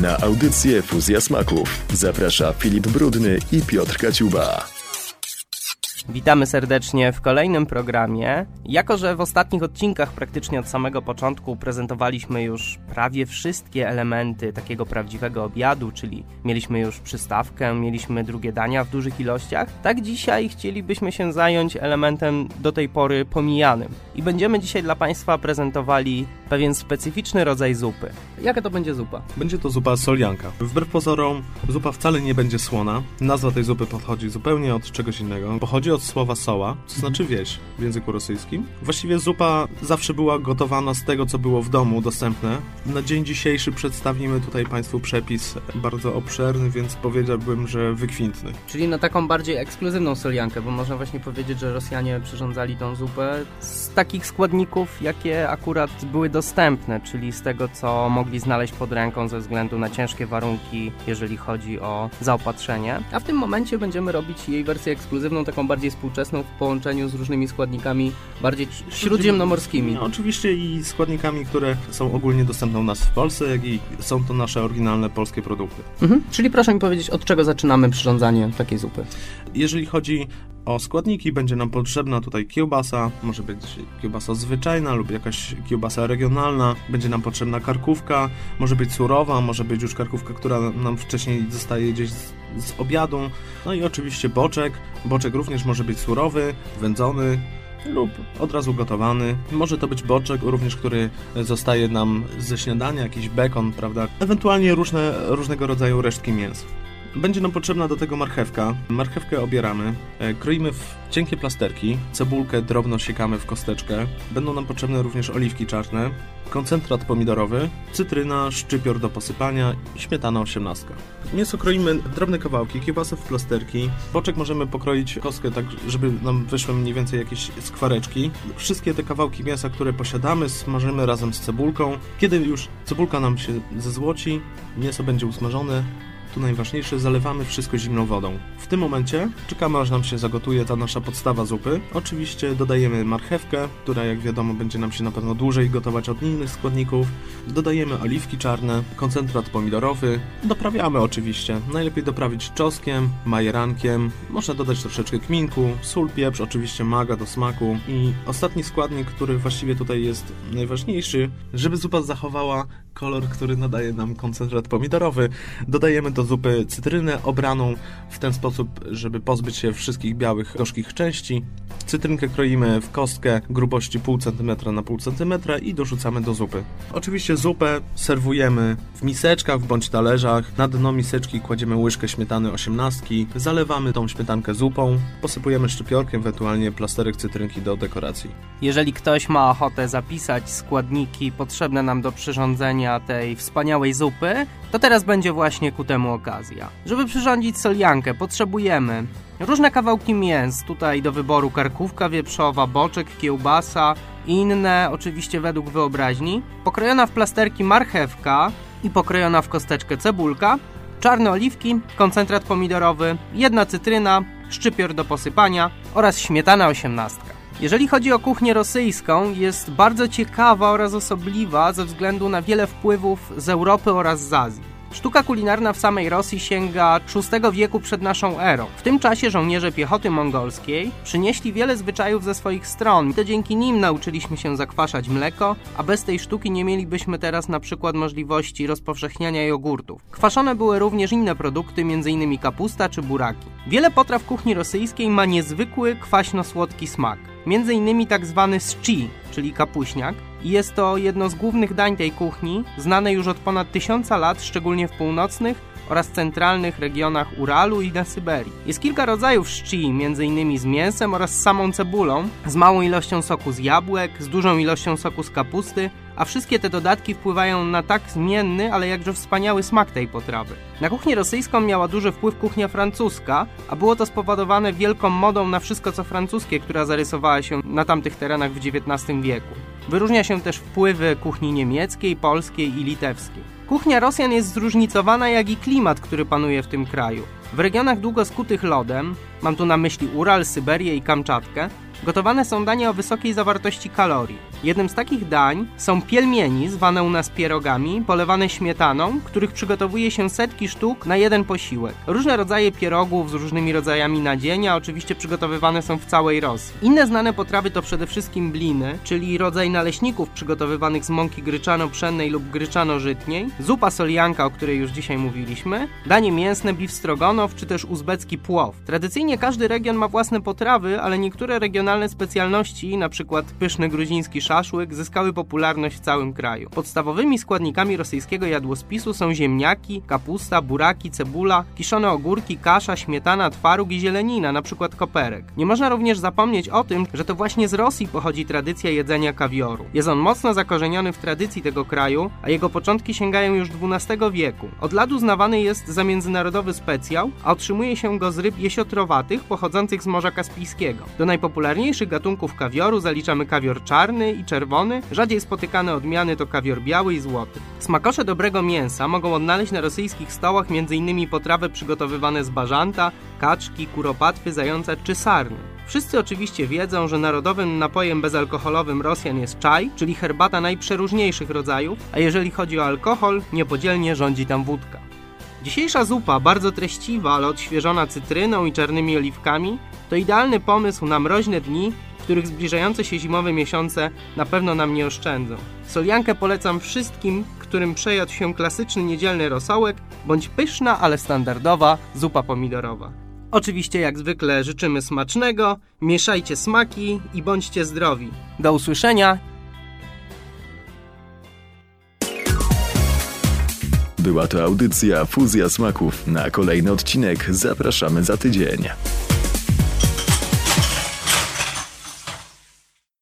Na audycję Fuzja Smaków zaprasza Filip Brudny i Piotr Kaciuba. Witamy serdecznie w kolejnym programie. Jako, że w ostatnich odcinkach praktycznie od samego początku prezentowaliśmy już prawie wszystkie elementy takiego prawdziwego obiadu, czyli mieliśmy już przystawkę, mieliśmy drugie dania w dużych ilościach, tak dzisiaj chcielibyśmy się zająć elementem do tej pory pomijanym. I będziemy dzisiaj dla Państwa prezentowali pewien specyficzny rodzaj zupy. Jaka to będzie zupa? Będzie to zupa solianka. Wbrew pozorom, zupa wcale nie będzie słona. Nazwa tej zupy pochodzi zupełnie od czegoś innego. Pochodzi od słowa soła, co znaczy wieś w języku rosyjskim. Właściwie zupa zawsze była gotowana z tego, co było w domu dostępne. Na dzień dzisiejszy przedstawimy tutaj Państwu przepis bardzo obszerny, więc powiedziałbym, że wykwintny. Czyli na taką bardziej ekskluzywną soliankę, bo można właśnie powiedzieć, że Rosjanie przyrządzali tą zupę z takich składników, jakie akurat były dostępne, czyli z tego, co mogli znaleźć pod ręką ze względu na ciężkie warunki, jeżeli chodzi o zaopatrzenie. A w tym momencie będziemy robić jej wersję ekskluzywną, taką bardziej współczesną w połączeniu z różnymi składnikami bardziej śródziemnomorskimi. No, oczywiście i składnikami, które są ogólnie dostępne u nas w Polsce, jak i są to nasze oryginalne polskie produkty. Mhm. Czyli proszę mi powiedzieć, od czego zaczynamy przyrządzanie takiej zupy? Jeżeli chodzi o składniki, będzie nam potrzebna tutaj kiełbasa, może być kiełbasa zwyczajna lub jakaś kiełbasa regionalna, będzie nam potrzebna karkówka, może być surowa, może być już karkówka, która nam wcześniej zostaje gdzieś z, z obiadu, no i oczywiście boczek, boczek również może być surowy, wędzony, lub od razu gotowany. Może to być boczek również, który zostaje nam ze śniadania, jakiś bekon, prawda? Ewentualnie różne, różnego rodzaju resztki mięs. Będzie nam potrzebna do tego marchewka. Marchewkę obieramy, e, kroimy w cienkie plasterki, cebulkę drobno siekamy w kosteczkę. Będą nam potrzebne również oliwki czarne, koncentrat pomidorowy, cytryna, szczypior do posypania i śmietana osiemnastka. Mięso kroimy drobne kawałki, kiełbasę w plasterki. Boczek możemy pokroić kostkę tak, żeby nam wyszły mniej więcej jakieś skwareczki. Wszystkie te kawałki mięsa, które posiadamy, smażymy razem z cebulką. Kiedy już cebulka nam się zezłoci, mięso będzie usmażone, tu najważniejsze, zalewamy wszystko zimną wodą. W tym momencie czekamy aż nam się zagotuje ta nasza podstawa zupy. Oczywiście dodajemy marchewkę, która jak wiadomo będzie nam się na pewno dłużej gotować od innych składników. Dodajemy oliwki czarne, koncentrat pomidorowy. Doprawiamy oczywiście. Najlepiej doprawić czosnkiem, majerankiem. Można dodać troszeczkę kminku, sól, pieprz, oczywiście maga do smaku. I ostatni składnik, który właściwie tutaj jest najważniejszy, żeby zupa zachowała kolor, który nadaje nam koncentrat pomidorowy. Dodajemy do zupy cytrynę obraną w ten sposób, żeby pozbyć się wszystkich białych, gorzkich części. Cytrynkę kroimy w kostkę grubości pół centymetra na pół centymetra i dorzucamy do zupy. Oczywiście zupę serwujemy w miseczkach bądź talerzach. Na dno miseczki kładziemy łyżkę śmietany osiemnastki, zalewamy tą śmietankę zupą, posypujemy szczypiorkiem, ewentualnie plasterek cytrynki do dekoracji. Jeżeli ktoś ma ochotę zapisać składniki potrzebne nam do przyrządzenia tej wspaniałej zupy, to teraz będzie właśnie ku temu okazja. Żeby przyrządzić soliankę potrzebujemy różne kawałki mięs, tutaj do wyboru karkówka wieprzowa, boczek, kiełbasa, inne oczywiście według wyobraźni, pokrojona w plasterki marchewka i pokrojona w kosteczkę cebulka, czarne oliwki, koncentrat pomidorowy, jedna cytryna, szczypior do posypania oraz śmietana osiemnastka. Jeżeli chodzi o kuchnię rosyjską, jest bardzo ciekawa oraz osobliwa ze względu na wiele wpływów z Europy oraz z Azji. Sztuka kulinarna w samej Rosji sięga VI wieku przed naszą erą. W tym czasie żołnierze piechoty mongolskiej przynieśli wiele zwyczajów ze swoich stron i to dzięki nim nauczyliśmy się zakwaszać mleko, a bez tej sztuki nie mielibyśmy teraz na przykład możliwości rozpowszechniania jogurtów. Kwaszone były również inne produkty, m.in. kapusta czy buraki. Wiele potraw kuchni rosyjskiej ma niezwykły kwaśno-słodki smak. Między innymi tak zwany schi, czyli kapuśniak, i jest to jedno z głównych dań tej kuchni, znane już od ponad tysiąca lat, szczególnie w północnych oraz centralnych regionach Uralu i na Syberii. Jest kilka rodzajów szczy, m.in. z mięsem oraz z samą cebulą, z małą ilością soku z jabłek, z dużą ilością soku z kapusty, a wszystkie te dodatki wpływają na tak zmienny, ale jakże wspaniały smak tej potrawy. Na kuchnię rosyjską miała duży wpływ kuchnia francuska, a było to spowodowane wielką modą na wszystko co francuskie, która zarysowała się na tamtych terenach w XIX wieku. Wyróżnia się też wpływy kuchni niemieckiej, polskiej i litewskiej. Kuchnia Rosjan jest zróżnicowana jak i klimat, który panuje w tym kraju. W regionach długo skutych lodem, mam tu na myśli Ural, Syberię i Kamczatkę, Gotowane są dania o wysokiej zawartości kalorii. Jednym z takich dań są pielmieni, zwane u nas pierogami, polewane śmietaną, których przygotowuje się setki sztuk na jeden posiłek. Różne rodzaje pierogów z różnymi rodzajami nadzienia oczywiście przygotowywane są w całej Rosji. Inne znane potrawy to przede wszystkim bliny, czyli rodzaj naleśników przygotowywanych z mąki gryczano-pszennej lub gryczano-żytniej, zupa solianka, o której już dzisiaj mówiliśmy, danie mięsne, beef czy też uzbecki płow. Tradycyjnie każdy region ma własne potrawy, ale niektóre regionalne specjalności, np. pyszny gruziński szaszłyk, zyskały popularność w całym kraju. Podstawowymi składnikami rosyjskiego jadłospisu są ziemniaki, kapusta, buraki, cebula, kiszone ogórki, kasza, śmietana, twaróg i zielenina, np. koperek. Nie można również zapomnieć o tym, że to właśnie z Rosji pochodzi tradycja jedzenia kawioru. Jest on mocno zakorzeniony w tradycji tego kraju, a jego początki sięgają już XII wieku. Od lat uznawany jest za międzynarodowy specjał, a otrzymuje się go z ryb jesiotrowatych pochodzących z Morza Kaspijskiego. Do najpopularniejszych gatunków kawioru zaliczamy kawior czarny i czerwony, rzadziej spotykane odmiany to kawior biały i złoty. Smakosze dobrego mięsa mogą odnaleźć na rosyjskich stołach m.in. potrawy przygotowywane z bażanta, kaczki, kuropatwy, zająca czy sarny. Wszyscy oczywiście wiedzą, że narodowym napojem bezalkoholowym Rosjan jest czaj, czyli herbata najprzeróżniejszych rodzajów, a jeżeli chodzi o alkohol, niepodzielnie rządzi tam wódka. Dzisiejsza zupa, bardzo treściwa, ale odświeżona cytryną i czarnymi oliwkami, to idealny pomysł na mroźne dni, których zbliżające się zimowe miesiące na pewno nam nie oszczędzą. Soliankę polecam wszystkim, którym przejadł się klasyczny niedzielny rosołek, bądź pyszna, ale standardowa zupa pomidorowa. Oczywiście jak zwykle życzymy smacznego, mieszajcie smaki i bądźcie zdrowi. Do usłyszenia Była to audycja Fuzja Smaków. Na kolejny odcinek zapraszamy za tydzień.